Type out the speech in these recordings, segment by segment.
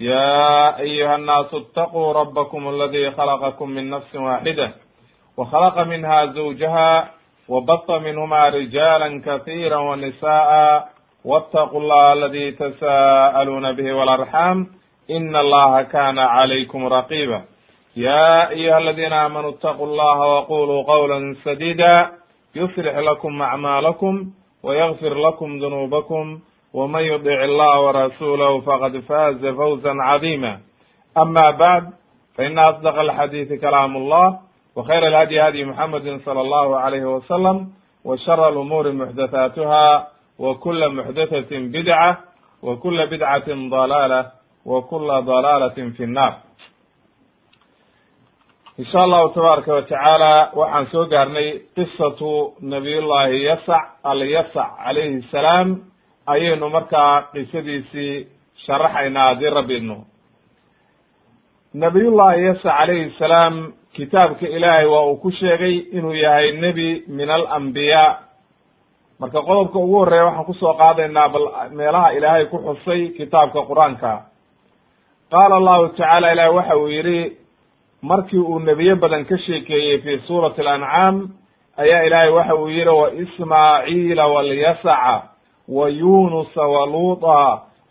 يا أيها الناس اتقوا ربكم الذي خلقكم من نفس واحدة وخلق منها زوجها وبط منهما رجالا كثيرا ونساء واتقوا الله الذي تساءلون به والأرحام إن الله كان عليكم رقيبا يا أيها الذين آمنوا اتقوا الله وقولوا قولا سديدا يصلح لكم أعمالكم ويغفر لكم ذنوبكم ومن يطع الله ورسوله فقد فاز فوزا عظيما أما بعد فإن أصدق الحديث كلام الله وخير الهدي هدي محمد صلى الله عليه وسلم وشر الأمور محدثاتها وكل محدثة بدعة وكل بدعة ضلالة وكل ضلالة في النار in sha allahu tabaaraka watacaala waxaan soo gaarnay qisatu nabiyullahi yasac alyasac calayhi salaam ayaynu markaa qisadiisii sharaxaynaa haddii rabbi idno nabiyullahi yasac calayhi salaam kitaabka ilaahay waa uu ku sheegay inuu yahay nebi min alambiyaa marka qodobka ugu horreeya waxaan ku soo qaadaynaa bal meelaha ilaahay ku xusay kitaabka qur'aanka. Qaala allahu tacaala ilahi waxa uu yidhi markii uu nebiye badan ka sheekeeyey fi suurati alancaam ayaa ilaahay waxa uu yihi wa ismaaciila walyasaca wa yunusa wa luuta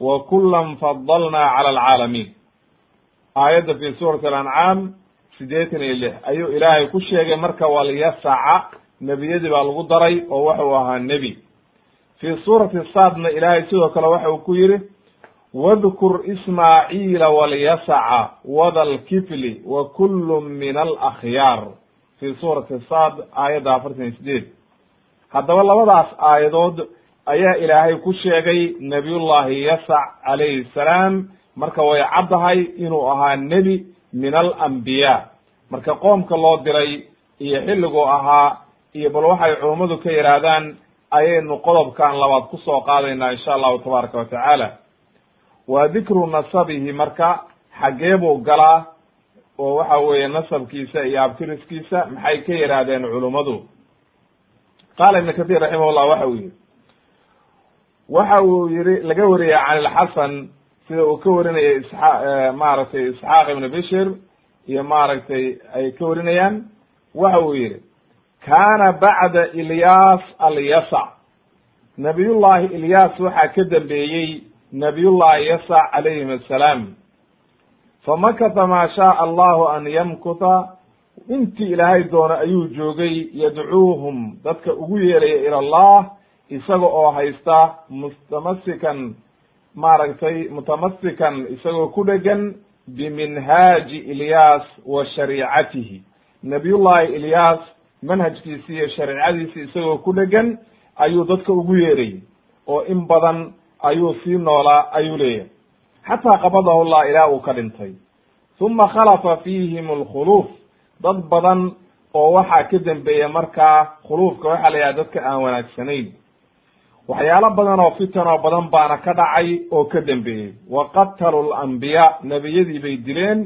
wa kulan fadalnaa cala alcaalamiin aayadda fi suurati alancaam siddeetan iyo lix ayuu ilaahay ku sheegay marka walyasaca nebiyadii baa lagu daray oo waxau ahaa nebi fi suurati saadna ilaahay sidoo kale waxa uu ku yihi wadkur ismaaciila walyasaca wada lkifli wa kullu min alakhyaar fi suurati sad aayadda afartan iyo sideed haddaba labadaas aayadood ayaa ilaahay ku sheegay nabiyullahi yasac calayhi salaam marka way caddahay inuu ahaa nebi min alambiyaa marka qoomka loo diray iyo xilliguu ahaa iyo bal waxay culummadu ka yidhaahdaan ayaynu qodobkan labaad ku soo qaadaynaa insha allahu tabaaraka wa tacaala. Waa dikru nasabihi marka xaggee buu galaa oo waxa weeye nasabkiisa iyo abtiriskiisa maxay ka yidhaahdeen culummadu qaala ibn kathir raximahullah waxa uu yihi waxa uu yihi laga wariyay can ilxasan sida uu ka warinaya isxa maaragtay isxaaq ibn bishir iyo maaragtay ay ka warinayaan. Waxa uu yihi kana bacda ilyas alyasac nabiyullahi ilyas waxaa ka dambeeyey nabiyullahi yasac calayhim assalaam. Famakata maa shaaa allahu an yamkuta. Intii ilaahay doono ayuu joogay yadcuuhum dadka ugu yeeraya ila allah isaga oo haysta mustamasikan maaragtay mutamasikan isagoo ku dhegan biminhaaji ilyas wa shariicatihi. Nabiyullahi ilyas manhajkiisi iyo shariicadiisi isagoo ku dhegan ayuu dadka ugu yeerayy oo in badan ayuu sii noolaa ayuu leeyahay. Xataa qabadahu llah ilaa uu ka dhintay. Uma khalafa fiihim alkhuluuf. Dad badan oo waxaa ka dembeeya markaa khuluufka waxaa la yidhaha dadka aan wanaagsanayn waxyaalo badan oo fitan oo badan baana ka dhacay oo ka dembeeyey wa qatalu lambiyaa nebiyadii bay dileen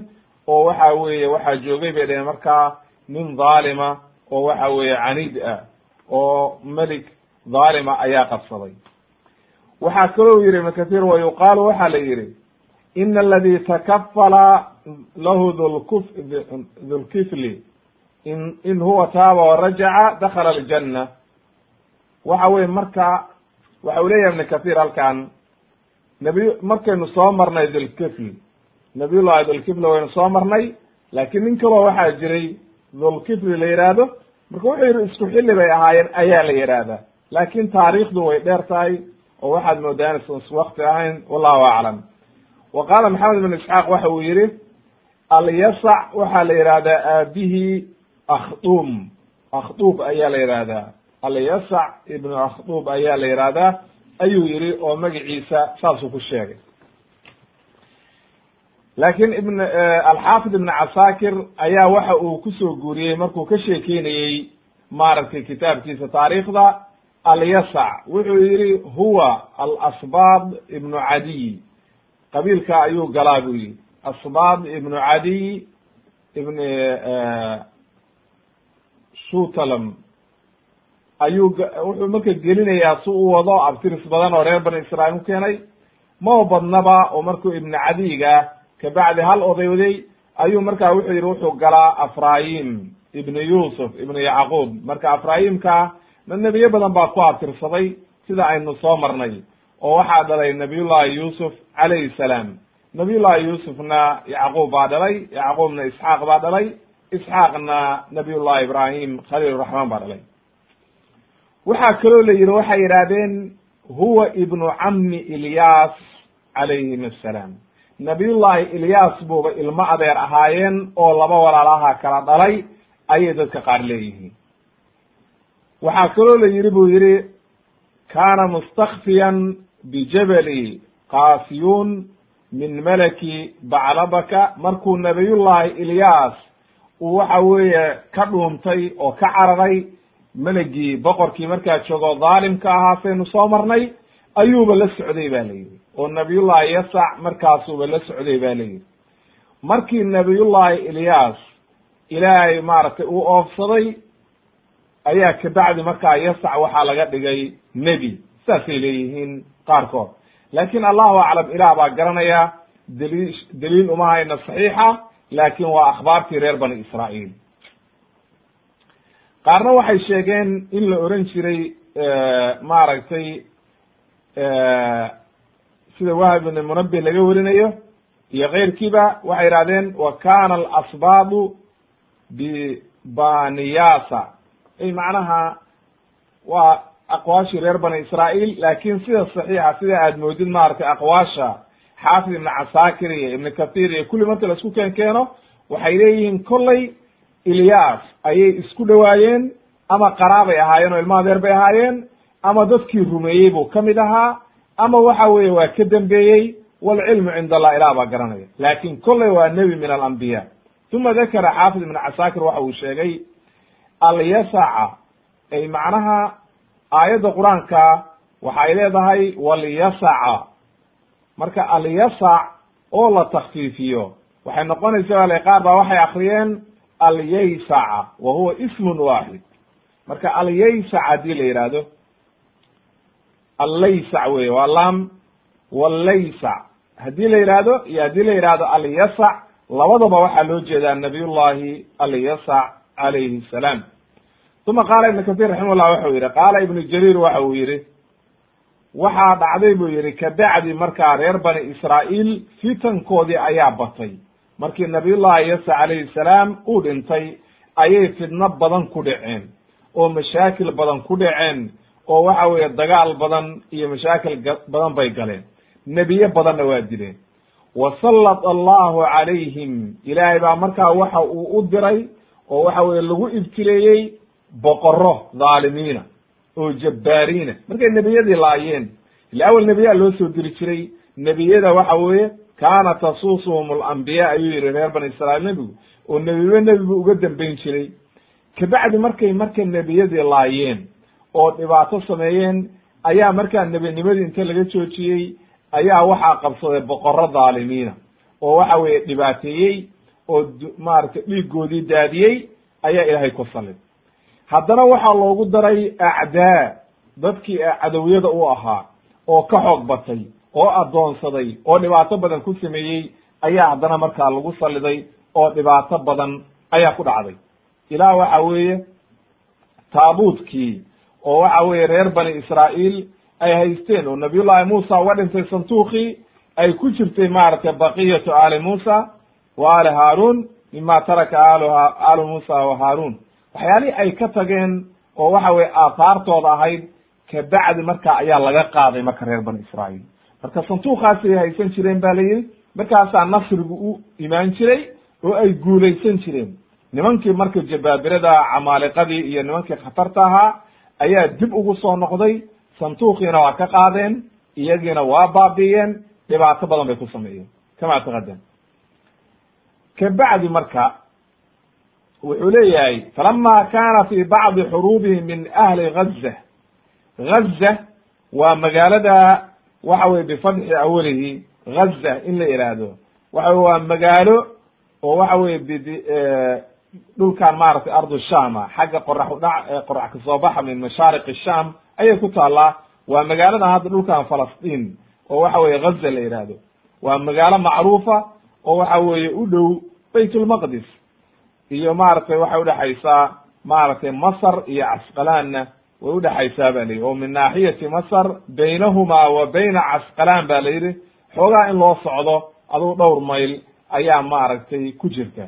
oo waxa weeye waxaa joogay bay dhaheen markaa nin dhaalima oo waxa weeye caniid ah oo melik dhaalima ayaa qabsaday. Waxaa kaloo yihi ibn kathir wa yuqaalu waxaa la yihi ina aladi takafala lahu dulkuf dulkifli in in huwa taaba warajaca dakhala aljanna. Waxa weye marka waxa uu leeyahay ibn kathir halkan nabiy markaynu soo marnay dulkifl nabiyullahi dulkifli waynu soo marnay laakiin nin kaloo waxaa jiray dulkifli la yidhaahdo marka wuxuu yihi isku xilli bay ahaayeen ayaa la yidhaahdaa laakin taariikhdu way dheer tahay oo waxaad moodaa inaysan ahayn wallahu aclam. Wa qaala maxamed ibn isxaaq waxa uu yihi alyasac waxaa la yihahdaa aabihii akhdum akhdub ayaa la yihahdaa alyasac ibnu akhdub ayaa la yihahdaa ayuu yihi oo magaciisa saasuu ku sheegay. Laakiin ibn alxaafid ibn casaakir ayaa waxa uu ku soo guuriyey markuu ka sheekeynayey maaragtay kitaabkiisa taariikhda alyasac wuxuu yihi huwa alasbaad ibnu cadiy qabiilka ayuu galaa buu yihi asbaad ibnu cadiy ibn shutalam ayuu wuxuu marka gelinayaa si u wado abtiris badan oo reer bani israail u keenay. Mao badnaba oo markuu ibnu cadiga kabacdi hal odayday ayuu marka wuxuu yihi wuxuu galaa afrayim ibnu yusuf ibnu yacquub. Marka afrayimka nebiyo badan baa ku abtirsaday sida aynu soo marnay oo waxaa dhalay nabiyullahi yuusuf calayhi salaam. Nabiyullahi yuusufna yacquub baa dhalay yacquubna isxaaq baa dhalay isxaaqna nabiyullahi ibrahim khaliil raxmaan baa dhalay waxaa kaloo la yihi waxay yidhahdeen huwa ibnu cammi ilyas calayhim assalaam. Nabiyullahi ilyas buuba ilmo adeer ahaayeen oo laba walaalaha kala dhalay ayay dadka qaar leeyihiin. Waxaa kaloo la yihi buu yihi kaana mustakfiyan bijabali kaasiyun min malaki baclabaka markuu nabiyullahi ilyas uu waxa weeye ka dhuuntay oo ka cararay melagii boqorkii markaa joogo dhaalimka ahaa saynu soo marnay ayuuba la socday ba la yidhi. Oo nabiyullahi yasac markaasuuba la socday ba la yidhi. Markii nabiyullahi ilyas ilaahay maaragtay uu oofsaday ayaa kabacdi markaa yasac waxaa laga dhigay nebi. Saasay leeyihiin qaarkood. Laakin allahu aclam ilaah baa garanaya daliil daliil uma hayna saxiixa laakin waa akhbaartii reer bani israa'iil qaarna waxay sheegeen in la oran jiray maaragtay sida wahab ibn munabih laga warinayo iyo keyrkiiba waxay yihahdeen wa kana alasbaadu bibaniyasa ay macnaha waa aqwaashii reer bani israa'iil laakin sida saxiixa sida aad moodid maaragtay aqwaasha xaafid ibn casaakir iyo ibn kathir iyo kulli marka la isku keen keeno waxay leeyihiin kollay ilyas ayay isku dhowaayeen ama qaraabay ahaayeen oo ilma adeer bay ahaayeen ama dadkii rumeeyey buu ka mid ahaa ama waxa weeye waa ka dambeeyey walcilmu cinda allah ilah baa garanaya. Laakin kollay waa nebi min alambiya uma dakara xaafid ibn casaakir waxa uu sheegay alyasaca ay macnaha aayadda qur'aanka waxay leedahay walyasaca marka alyasac oo la takfiifiyo waxay noqonaysa wale qaar baa waxay akriyeen alyaysaca wa huwa ismun waaxid marka alyaysac haddii la yihahdo allaysac wey waa lam wallaysac. Haddii la yihahdo iyo haddii la yihahdo alyasac labadaba waxaa loo jeedaa nabiyullahi alyasac calayhi salaam. Uma qaala ibnu kathir raximahullah waxau yihi qaala ibnu jariir waxa uu yihi waxaa dhacday buu yihi kabacdi markaa reer bani israa'iil fitankoodii ayaa batay markii nabiyullahi yasa calayhi salaam uu dhintay ayay fidno badan ku dhaceen oo mashaakil badan ku dhaceen oo waxa weeye dagaal badan iyo mashaakil badan bay galeen. Nebiye badanna waa dileen. Wasallata allahu calayhim ilaahay baa markaa waxa uu u diray oo waxa weye lagu ibtileeyey boqoro dhaalimiina oo jabbaariina. Markay nebiyadii laayeen ila awel nebiyaa loo soo diri jiray nebiyada waxa weeye kaana tasuusuhum alambiya ayuu yihi reer bani israiil nebigu oo nebiba nebibu uga dambeyn jiray. Kabacdi markay marka nebiyadii laayeen oo dhibaato sameeyeen ayaa markaa nebinimadii inta laga joojiyey ayaa waxaa qabsaday boqoro dhaalimiina oo waxa weeye dhibaateeyey oo maaragtay dhiigoodii daadiyey ayaa ilaahay ku salid haddana waxaa loogu daray acdaa dadkii cadowyada u ahaa oo ka xoog batay oo addoonsaday oo dhibaato badan ku sameeyey ayaa haddana markaa lagu saliday oo dhibaato badan ayaa ku dhacday. Ilaah waxa weeye taabuutkii oo waxa weeye reer bani israa'iil ay haysteen oo nabiyullahi muusa uga dhintay santuuqii ay ku jirtay maaragtay baqiyatu aali muusa wa aali haaruun mima taraka aaluha aalu muusa wa haaruun. Waxyaalihii ay ka tageen oo waxa weye aathaartooda ahayd kabacdi marka ayaa laga qaaday marka reer bani israa'iil marka santuuqaasay haysan jireen ba la yihi markaasaa nasrigu u imaan jiray oo ay guulaysan jireen. Nimankii marka jabaabirada camaaliqadii iyo nimankii khatarta ahaa ayaa dib ugu soo noqday santuuqiina waa ka qaadeen iyagiina waa baabi'iyeen dhibaato badan bay ku sameeyeen. Kama taqadam kabacdi marka wuxuu leeyahay falama kana fi bacdi xuruubihi min ahli gaza gaza waa magaalada waxa weye bifatxi awalihi gaza in la ihahdo waxa wey waa magaalo oo waxa weye dhulkan maaragtay ardu shama xagga qorax udhac qorax ka soo baxa min mashaariq sham ayay ku taallaa. Waa magaalada hadda dhulkan falastiin oo waxa weye gaza la ihahdo waa magaalo macruufa oo waxa weeye u dhow bayt lmaqdis iyo maaragtay waxay udhexaysaa maaragtay masr iyo casqalaanna way udhexaysaa ba la yidhi oo min naaxiyati masr baynahumaa wa bayna casqalaan ba la yidhi xoogaa in loo socdo adugu dhowr mayl ayaa maaragtay ku jirta.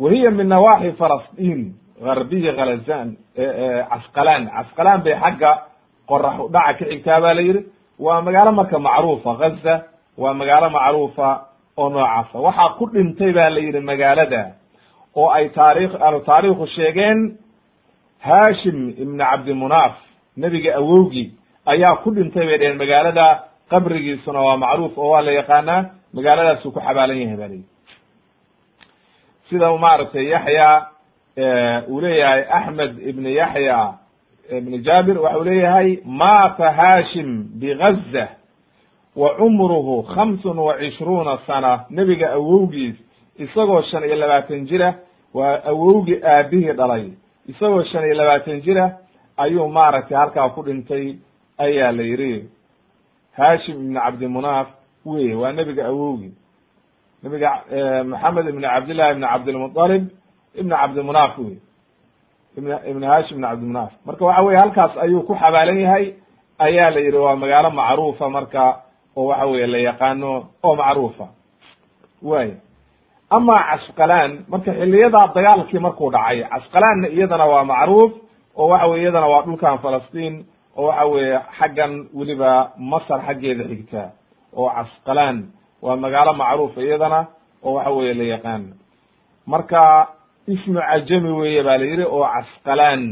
Wa hiya min nawaaxi falastiin garbiyi khalazan casqalaan casqalaan bay xagga qorax udhaca ka xigtaa ba la yidhi. Waa magaalo marka macruufa gaza waa magaalo macruufa oo noocaasa. Waxaa ku dhintay ba la yidhi magaalada oo ay taarikh ahlu sheegeen hashim ibn cabdimunaaf nebiga awowgii ayaa ku dhintay bay dheheen magaalada qabrigiisuna waa macruuf oo waa la yaqaanaa magaaladaasuu ku xabaalan yahay ba layihi sida maaragtay yaxya uu leeyahay axmed ibn yaxya ibn jabir waxa uu leeyahay maata hashim bigaza wa cumruhu khamsun wa cishruuna sana. Nebiga awowgiis isagoo shan iyo labaatan jira waa awowgii aabihii dhalay isagoo shan iyo labaatan jira ayuu maaragtay halkaa ku dhintay ayaa la yidhi hashim ibn cabdimunaaf wey waa nebiga awowgii nebiga maxamed ibn cabdillahi ibn cabdilmuطalib ibn cabdimunaaf wey ibn ibn hashim ibn cabdimunaaf. Marka waxa weye halkaas ayuu ku xabaalan yahay ayaa la yidhi waa magaalo macruufa marka oo waxa weye la yaqaano oo macruufa. Way ama casqalaan marka xiliyadaa dagaalkii markuu dhacay casqalaanna iyadana waa macruuf oo waxa weye iyadana waa dhulkan falastiin oo waxa weeye xaggan weliba masar xaggeeda xigta oo casqalaan waa magaalo macruufa iyadana oo waxa weye la yaqaan. Marka ismu cajami weye ba la yidhi oo casqalaan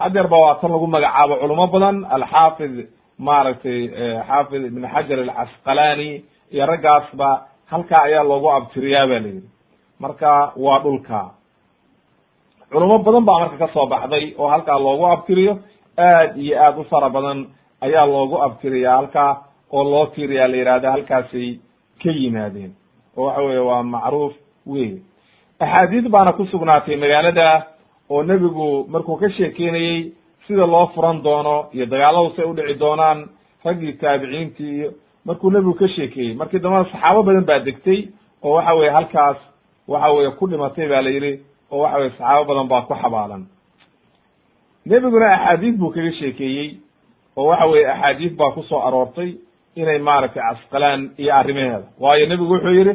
hadeer ba waa tan lagu magacaabo culamo badan alxaafid maaragtay xaafid ibn xajar alcasqalani iyo raggaasba halkaa ayaa loogu abtiriyaa ba la yidhi marka waa dhulka. Culamo badan baa marka ka soo baxday oo halkaa loogu abtiriyo aad iyo aad u fara badan ayaa loogu abtiriyaa halkaa oo loo tiriyaa la yihahda halkaasay ka yimaadeen. Oo waxa weye waa macruuf wey axaadiis baana ku sugnaatay magaalada oo nebigu markuu ka sheekeynayey sida loo furan doono iyo dagaaladu say udhici doonaan raggii taabiciintii iyo markuu nebigu ka sheekeeyey. Markii dambena saxaabo badan baa degtay oo waxa weye halkaas waxa weye ku dhimatay ba la yidhi oo waxa weye saxaabo badan baa ku xabaalan nebiguna axaadiis buu kaga sheekeeyey oo waxa weye axaadiis baa ku soo aroortay inay maaragtay casqalaan iyo arrimaheeda. Waayo nebigu wuxuu yihi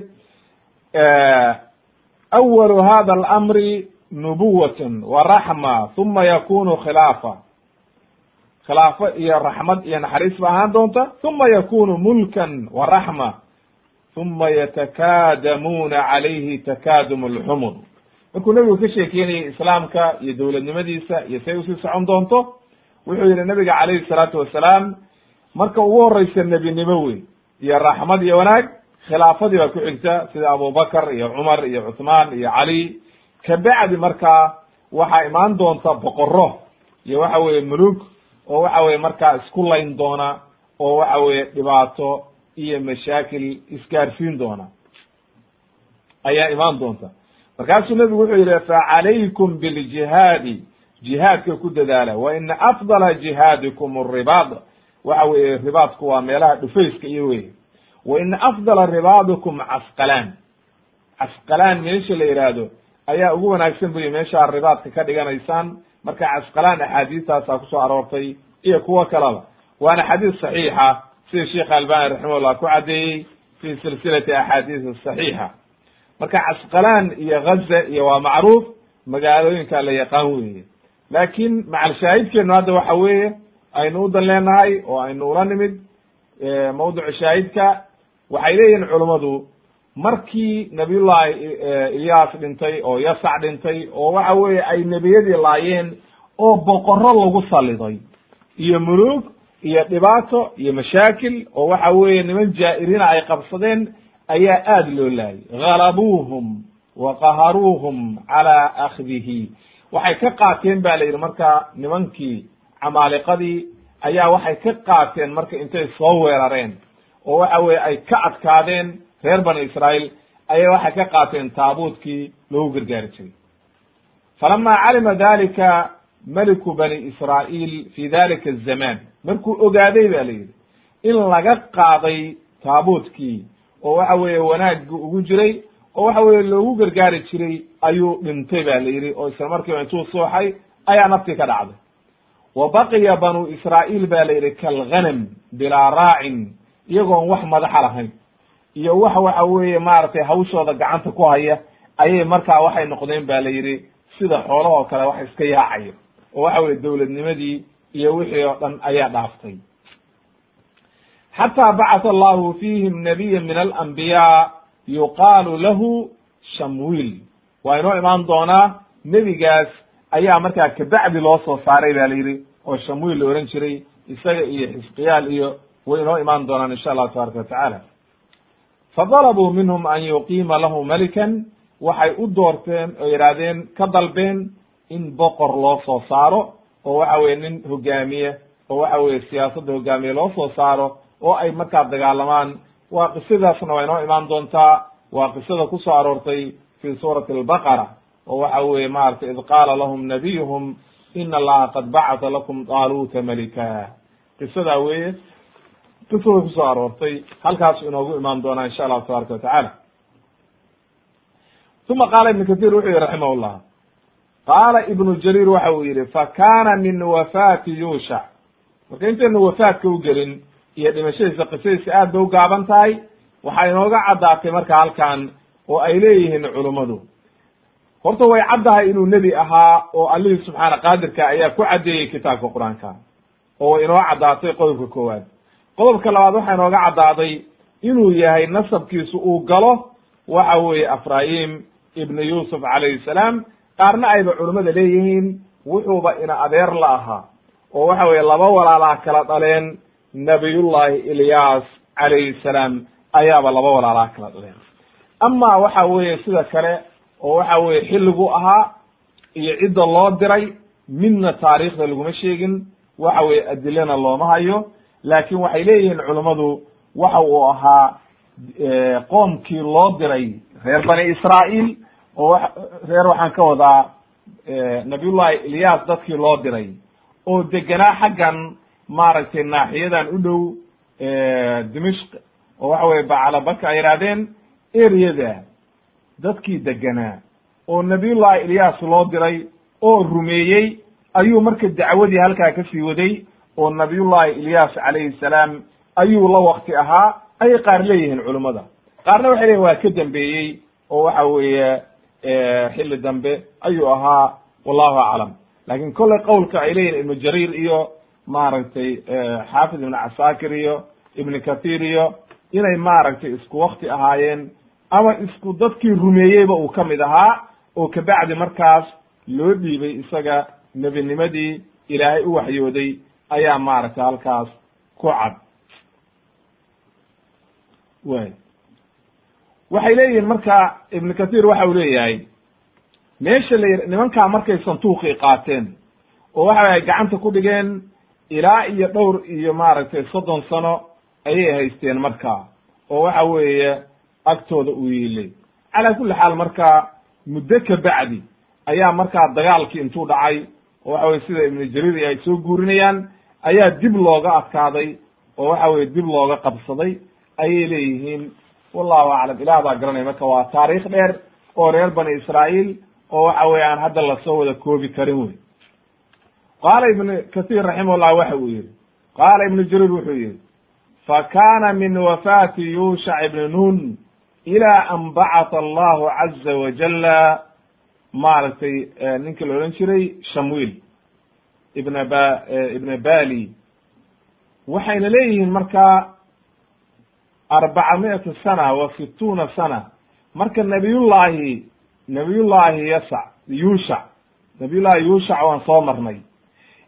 awalu hada alamri nubuwatn wa uma yakunu khilaafa. Khilaafo iyo raxmad iyo naxariis ba ahaan doonta uma yakunu mulkan wa raxma uma yatakaadamuuna calayhi takaadum alxumur markuu nebigu ka sheekeynayay islaamka iyo dowladnimadiisa iyo say u sii socon doonto wuxuu yihi nabiga calayhi salaatu wasalaam marka ugu horeysa nebinimo wey iyo raxmad iyo wanaag khilaafadii baa ku xigta sida abubakar iyo cumar iyo cuthmaan iyo cali. Kabacdi markaa waxaa imaan doonta boqoro iyo waxa weye mulug oo waxa weye markaa isku layn doona oo waxa weye dhibaato iyo mashaakil isgaarsiin doona. Ayaa imaan doonta. Markaasuu nebigu wuxuu yihi facalaykum biljihaadi jihaadka ku dadaala. Wa ina afdala jihaadikum aribaad waxa weye ribaadku waa meelaha dhufayska iyo wey wa ina afdala ribaadikum casqalaan casqalaan meesha la yihaahdo ayaa ugu wanaagsan buyi meeshaa ribaadka ka dhiganaysaan marka casqalaan axaadiistaasaa ku soo aroortay iyo kuwo kaleba waana xadiis saxiixa sida sheekh albani raximahullah ku caddeeyey fi silsilati axaadiis saxiixa. Marka casqalaan iyo gaza iyo waa macruuf magaalooyinka la yaqaan weeye. Laakin macalshaahidkeenu hadda waxa weeye aynu udan leenahay oo aynu ula nimid mawducu shaahidka waxay leeyihiin culummadu markii nabiyullahi ilyaas dhintay oo yasac dhintay oo waxa weeye ay nebiyadii laayeen oo boqoro lagu saliday iyo mulug iyo dhibaato iyo mashaakil oo waxa weeye niman jaa'iriina ay qabsadeen ayaa aada loo laayay. Halabuuhum wa qaharuuhum calaa akhdihi. Waxay ka qaateen ba la yidhi marka nimankii camaaliqadii ayaa waxay ka qaateen marka intay soo weerareen oo waxa weye ay ka adkaadeen reer bani israa'iil ayay waxay ka qaateen taabuutkii loogu gargaari jiray. Falama calima dalika meliku bani israa'iil fi dalika azamaan markuu ogaaday ba la yidhi in laga qaaday taabuutkii oo waxa weeye wanaaggu ugu jiray oo waxa weye loogu gargaari jiray ayuu dhintay ba la yidhi oo isla markiiba intuu sooxay ayaa naftii ka dhacday wa baqiya banu israa'iil ba la yidhi kalghanam bilaa raacin iyagoon wax madaxa lahayn iyo wax waxa weeye maaragtay hawshooda gacanta ku haya ayay markaa waxay noqdeen ba la yidhi sida xoolahoo kale wax iska yaacayo oo waxa weye dowladnimadii iyo wixii oo dhan ayaa dhaaftay. Xataa bacatha allahu fiihim nabiya min alambiyaa yuqaalu lahu shamwiil. Waa inoo imaan doonaa nebigaas ayaa markaa kabacdi loo soo saaray ba la yidhi oo shamwiil la ohan jiray isaga iyo xisqiyaal iyo way inoo imaan doonaan insha allahu tabaraka watacaala fadalabuu minhum an yuqiima lahu melikan waxay u doorteen oo yidhaahdeen ka dalbeen in boqor loo soo saaro oo waxa weye nin hogaamiye oo waxa weye siyaasadda hogaamiye loo soo saaro oo ay markaa dagaalamaan. Waa qisadaasna waa inoo imaan doontaa. Waa qisada ku soo aroortay fi suurati albaqara oo waxa weye maratay id qaala lahum nabiyuhum ina allaha qad bacata lakum daaluuta malika. Qisadaa weye qisada ku soo aroortay halkaasu inoogu imaan doonaa insha allahu tabaraka watacaala uma qaala ibnu kathir wuxuu yihi raximah llah qaala ibnu jariir waxa uu yihi fakana min wafaati yuushac marka intaynu wafaadka u gelin iyo dhimashadiisa qisadiisa aad bay u gaaban tahay waxaa inooga caddaatay marka halkan oo ay leeyihiin culummadu horta way caddahay inuu nebi ahaa oo allihii subxaana qaadirka ayaa ku caddeeyey kitaabka qur'aanka oo way inoo caddaatay qodobka koowaad. Qodobka labaad waxaa inooga caddaaday inuu yahay nasabkiisu uu galo waxa weeye afraayim ibnu yuusuf calayhi salaam qaarna ayba culummada leeyihiin wuxuuba ina adeer la ahaa oo waxa weye laba walaalaa kala dhaleen nabiyullahi ilyaas calayhi salaam ayaaba laba walaalaa kala dhaleen. Ama waxa weeye sida kale oo waxa weye xilligu ahaa iyo cidda loo diray midna taariikhda laguma sheegin waxa weye adilana looma hayo laakin waxay leeyihiin culummadu waxa uu ahaa qoomkii loo diray reer bani israa'iil oo reer waxaan ka wadaa nabiyullahi ilyas dadkii loo diray oo degenaa xaggan maaragtay naaxiyadan u dhow dimishk oo waxa weye bacalabaka ay yidhahdeen eryada dadkii degenaa oo nabiyullahi ilyas loo diray oo rumeeyey ayuu marka dacwadii halkaa ka sii waday oo nabiyullahi ilyas calayhi salaam ayuu la wakti ahaa ayay qaar leeyihiin culummada qaarna waxay leyihin waa ka dambeeyey oo waxa weeye xilli dambe ayuu ahaa wallahu aclam. Lakin kolley qowlka ay leeyihiin ibnu jariir iyo maaragtay xaafid ibnu casaakir iyo ibnu kathir iyo inay maaragtay isku wakti ahaayeen ama isku dadkii rumeeyeyba uu ka mid ahaa oo kabacdi markaas loo dhiibay isaga nebinimadii ilaahay u waxyooday ayaa maaragtay halkaas ku cad. Way waxay leeyihiin marka ibnu kathir waxa uu leeyahay meesha la nimankaa markay santuuqii qaateen oo waxa ay gacanta ku dhigeen ilaa iyo dhowr iyo maaragtay soddon sano ayay haysteen markaa oo waxa weeye agtooda uu yiilay. Calaa kulli xaal marka muddo ka bacdi ayaa markaa dagaalkii intuu dhacay oo waxa weye sida ibnu jariir ay soo guurinayaan ayaa dib looga adkaaday oo waxa weye dib looga qabsaday ayay leeyihiin wallahu aclam ilah baa garanaya marka waa taariikh dheer oo reer bani israa'iil oo waxa weye aan hadda la soo wada koobi karin wey qaala ibnu kathir raximahullah waxa uu yihi qaala ibnu jariir wuxuu yihi fakana min wafaati yuushac ibni nun ila an bacata allahu caza wajala maaragtay ninkii la odhan jiray shamwiil ibna ba ibna bali. Waxayna leeyihiin marka arbaca mi'ata sana wa situuna sana marka nabiyullahi nabiyullahi yasac yuushac nabiyullahi yuushac waan soo marnay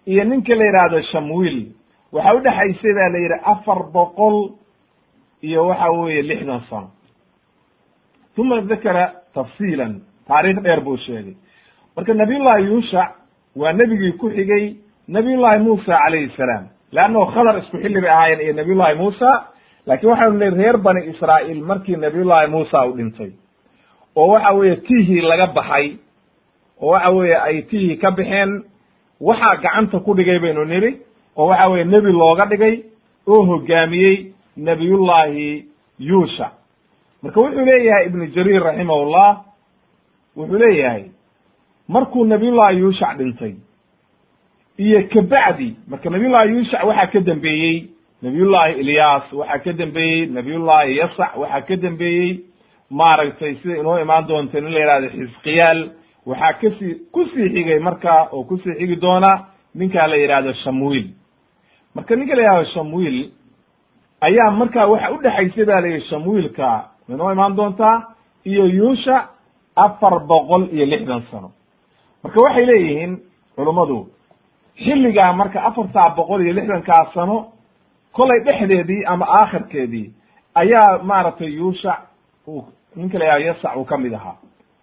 iyo ninka la yidhaahdo shamwiil waxa udhexaysay ba la yidhi afar boqol iyo waxa weeye lixdan sano uma dakara tafsiilan taariikh dheer buu sheegay marka nabiyullahi yuushac waa nebigii ku xigay nabiyullahi muusa calayhi salaam leannahu khadar isku xilli bay ahaayeen iyo nabiyullahi muusa laakiin waxaanu leey reer bani israa'iil markii nabiyullahi muusa u dhintay oo waxa weeye tihii laga baxay oo waxa weeye ay tihii ka baxeen waxaa gacanta ku dhigay baynu nidhi oo waxa weeye nebi looga dhigay oo hogaamiyey nabiyullahi yuusha. Marka wuxuu leeyahay ibnu jariir raximahullah wuxuu leeyahay markuu nabiyullahi yuushac dhintay iyo kabacdi marka nabiyullahi yuushac waxaa ka dambeeyey nabiyullahi ilyaas waxaa ka dambeeyey. Nabiyullahi yasac waxaa ka dambeeyey. Maaragtay sida inoo imaan doonta in la yihahdo xisqiyaal waxaa ka sii ku sii xigay marka oo ku sii xigi doona ninkaa la yidhahdo shamwiil marka ninka la yihahdo shamwiil ayaa markaa waxa udhexaysay ba la yihi shamwiilka inoo imaan doontaa iyo yuusha afar boqol iyo lixdan sano. Marka waxay leeyihiin culummadu xilligaa marka afartaa boqol iyo lixdankaa sano kolay dhexdeedii ama aakhirkeedii ayaa maaragtay yuushac uu ninka la yihahdo yasac uu ka mid ahaa.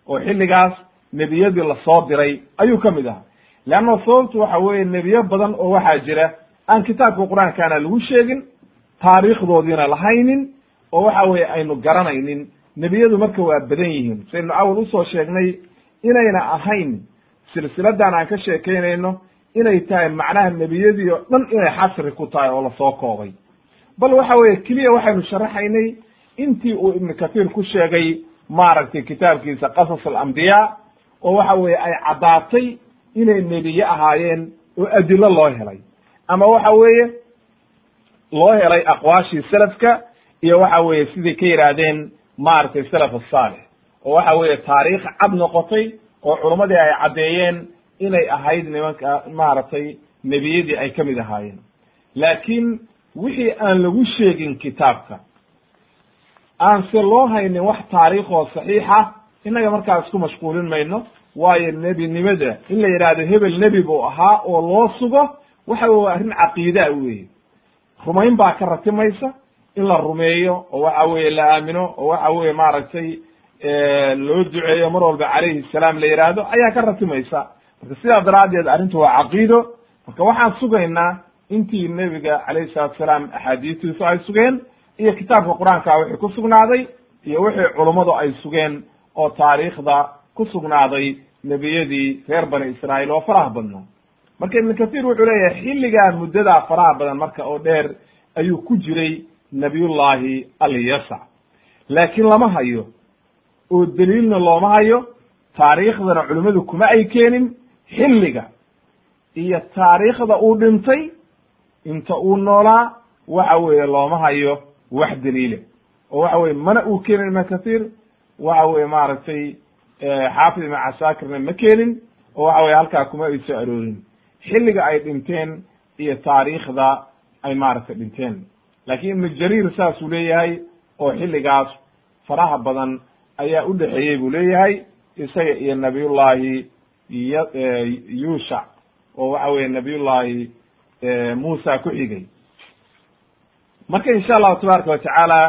Oo xilligaas nebiyadii la soo diray ayuu ka mid ahaa. Leanna sababtu waxa weeye nebiyo badan oo waxaa jira aan kitaabka qur'aankaana lagu sheegin taariikhdoodiina lahaynin oo waxa weeye aynu garanaynin nebiyadu marka waa badan yihiin. Saynu awal u soo sheegnay inayna ahayn silsiladan aan ka sheekaynayno inay tahay macnaha nebiyadii oo dhan inay xasri ku tahay oo la soo koobay. Bal waxa weeye keliya waxaynu sharaxaynay intii uu ibnu kathiir ku sheegay maaragtay kitaabkiisa qasas alambiyaa oo waxa weeye ay caddaatay inay nebiye ahaayeen oo adilo loo helay. Ama waxa weeye loo helay aqwaashii selafka iyo waxa weeye siday ka yidhaahdeen maaragtay salaf asaalix oo waxa weeye taariikh cad noqotay oo culummadii ay caddeeyeen inay ahayd nimanka maaragtay nebiyadii ay ka mid ahaayeen. Laakiin wixii aan lagu sheegin kitaabka aan se loo haynin wax taariikhoo saxiixa innaga markaa isku mashquulin mayno waayo nebinimada in la yidhaahdo hebel nebi buu ahaa oo loo sugo waxa weye arrin caqiidaa weye rumayn baa ka ratimaysa in la rumeeyo oo waxa weye la aamino oo waxa weye maaragtay loo duceeyo mar walba calayhi salaam la yidhaahdo ayaa ka ratimaysa marka sidaa daraaddeed arrintu waa caqiido. Marka waxaan sugaynaa intii nebiga calayhi salatu salaam axaadiistiisu ay sugeen iyo kitaabka qur'aanka wixii ku sugnaaday iyo wixii culummadu ay sugeen oo taariikhda ku sugnaaday nebiyadii reer bani israa'iil oo faraha badnaa. Marka ibnu kathiir wuxuu leeyahay xilligaa muddadaa faraha badan marka oo dheer ayuu ku jiray nabiyullahi alyasac laakiin lama hayo oo daliilna looma hayo taariikhdana culimmadu kuma ay keenin xilliga iyo taariikhda uu dhintay inta uu noolaa waxa weeye looma hayo wax daliile. Oo waxa weye mana uu keenin ibnu kathiir waxa weye maaragtay xaafid ibn casaakirna ma keenin oo waxa weye halkaa kuma ay soo aroorin. Xilliga ay dhinteen iyo taariikhda ay maaragtay dhinteen. Laakiin ibnu jariir saasuu leeyahay oo xilligaas faraha badan ayaa u dhexeeyey buu leeyahay isaga iyo nabiyullahi yuushac oo waxa weye nabiyullahi muusa ku xigay. Marka insha allahu tabaaraka watacaala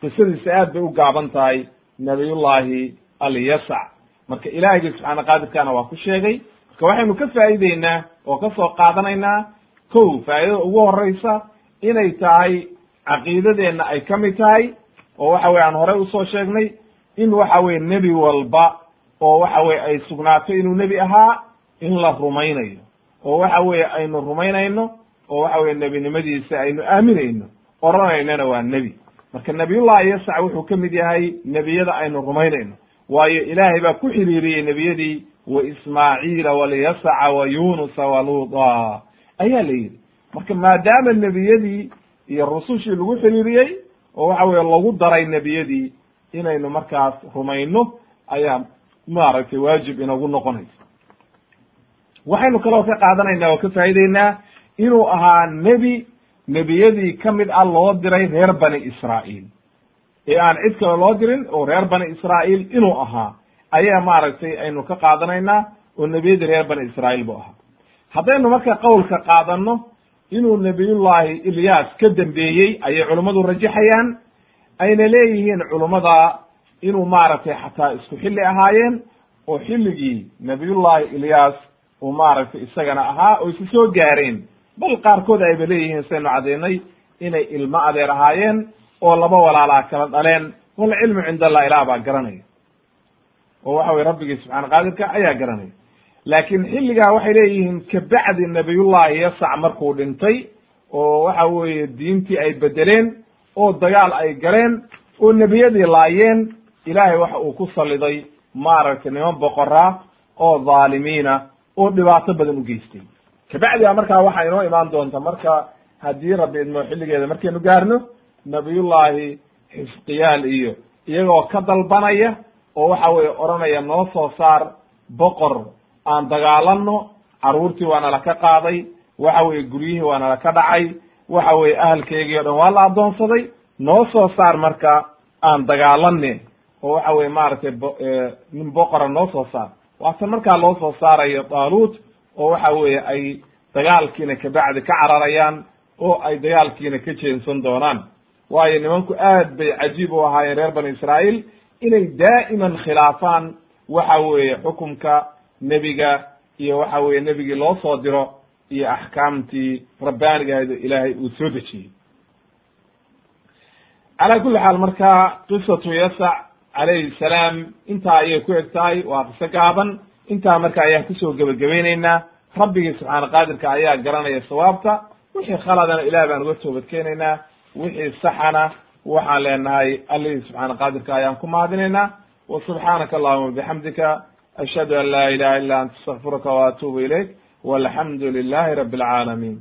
qisadiisa aad bay u gaaban tahay nabiyullahi alyasac marka ilaahiyga subxaana qaadirkana waa ku sheegay. Marka waxaynu ka faa'ideynaa oo ka soo qaadanaynaa kow faa'idada ugu horeysa inay tahay caqiidadeenna ay ka mid tahay oo waxa weye aan horey u soo sheegnay in waxa weye nebi walba oo waxa weye ay sugnaato inuu nebi ahaa in la rumaynayo. oo waxa weye aynu rumaynayno oo waxa weye nebinimadiisa aynu aaminayno. oranaynana waa nebi. marka nabiyullahi yasac wuxuu ka mid yahay nebiyada aynu rumaynayno. waayo ilaahay baa ku xiriiriyey nebiyadii wa ismaaciila walyasaca wa yunusa waluuda ayaa la yidhi. marka maadaama nebiyadii iyo rusushii lagu xiriiriyey oo waxa weye lagu daray nebiyadii inaynu markaas rumayno ayaa maaragtay waajib inagu noqonaysa. Waxaynu kaloo ka qaadanaynaa oo ka faa'ideynaa inuu ahaa nebi nebiyadii ka mid ah loo diray reer bani israa'iil. Ee aan cid kale loo dirin oo reer bani israa'iil inuu ahaa ayaa maaragtay aynu ka qaadanaynaa oo nebiyadii reer bani israa'iil buu ahaa. Haddaynu marka qowlka qaadanno inuu nebiyullahi ilyaas ka dambeeyey ayay culummadu rajaxayaan ayna leeyihiin culummada inuu maaragtay xataa isku xilli ahaayeen oo xilligii nabiyullahi ilyaas uu maaragtay isagana ahaa oo isu soo gaareen. Bal qaarkood ayba leeyihiin saynu caddaynay inay ilmo adeer ahaayeen oo laba walaalaa kala dhaleen. Walcilmu cinda allah ilaah baa garanaya. Oo waxa weye rabbigii subxaana qaadirka ayaa garanaya. Laakiin xilligaa waxay leeyihiin kabacdi nabiyullahi yasac markuu dhintay oo waxa weeye diintii ay bedeleen oo dagaal ay galeen oo nebiyadii laayeen ilaahay waxa uu ku saliday maaragtay niman boqoraa oo dhaalimiina oo dhibaato badan u geystay. Kabacdiga markaa waxaa inoo imaan doonta marka haddii rabbi idmo xilligeeda markaynu gaarno nabiyullahi xisqiyaal iyo iyagoo ka dalbanaya oo waxa weye odhanaya noo soo saar boqor aan dagaalano carruurtii waa nala ka qaaday waxa weye guryihii waa nala ka dhacay waxa weye ahalkeygii o dhan waa la addoonsaday noo soo saar marka aan dagaalane oo waxa weye maaragtay nin boqora noo soo saar. Waatan markaa loo soo saarayo daaluut oo waxa weeye ay dagaalkiina kabacdi ka cararayaan oo ay dagaalkiina ka jeensan doonaan. Waayo nimanku aad bay cajiib u ahaayeen reer bani israa'iil inay daa'iman khilaafaan waxa weeye xukumka nebiga iyo waxa weye nebigii loo soo diro iyo axkaamtii rabbaanigahayd ilaahay uu soo dejiyey. Calaa kulli xaal marka qisatu yasac calayhi salaam intaa ayay ku eg tahay waa qiso gaaban. Intaa marka ayaan ku soo gebagabayneynaa rabbigii subxaana qaadirka ayaa garanaya sawaabta. Wixii khaladana ilaah baan uga toobadkeenaynaa wixii saxana waxaan leenahay allihii subxaana qaadirka ayaan ku mahadinaynaa wa subxaanaka allahuma bixamdika ashhadu an laa ilaha illa anta astakfiruka wa atuubu ilayk walxamdu lilahi rabi alcaalamiin